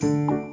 Música